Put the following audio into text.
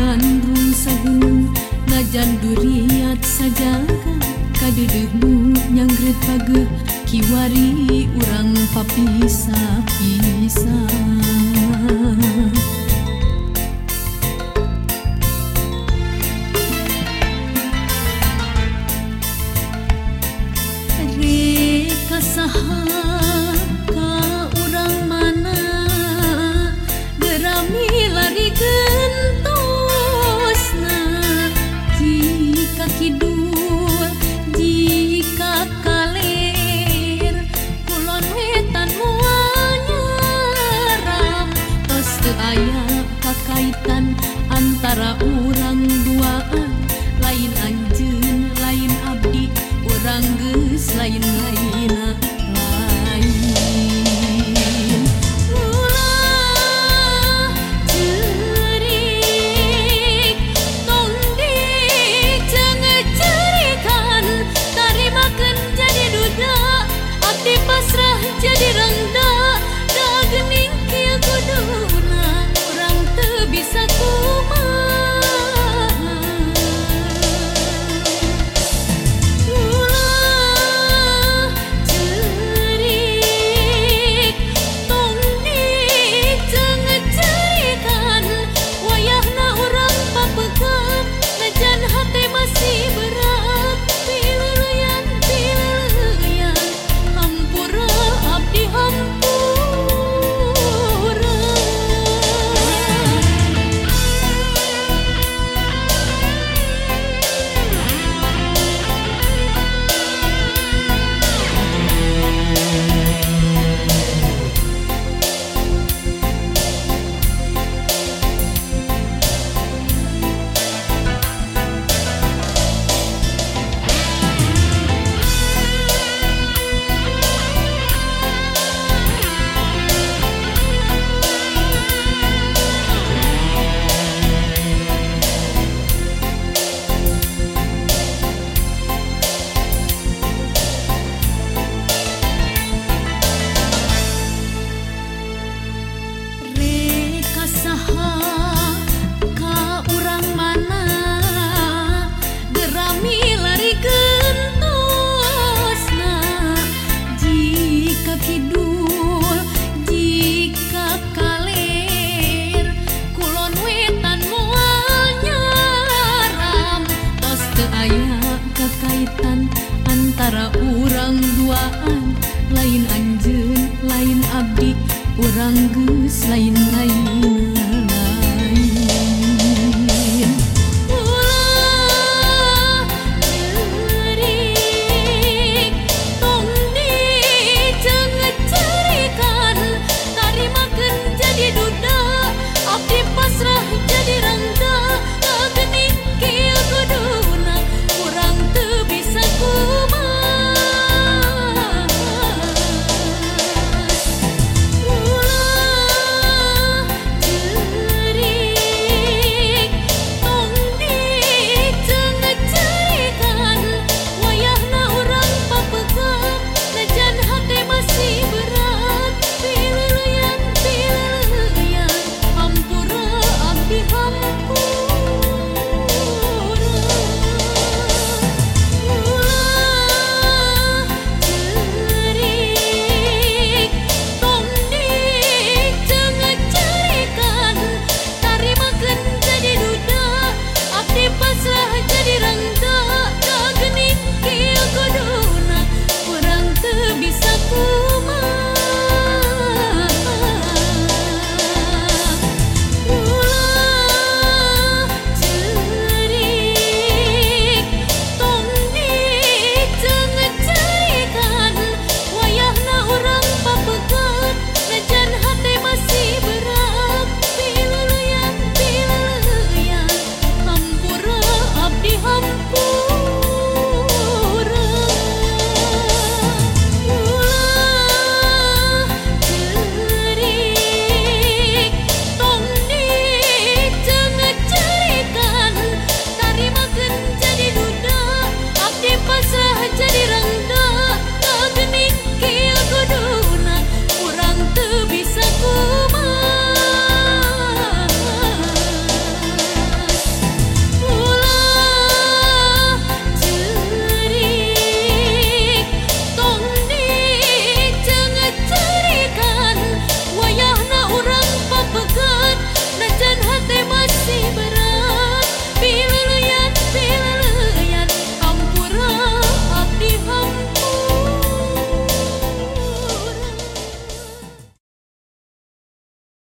Bandung Sagung ngajan duriat saja kadedegmu nyangret page kiwari urang papisa pisah antara urang dua lain anjun lain abdi. Orang geus lain lain antara urang duaan lain anjeun lain Abdi. Urang geus lain lain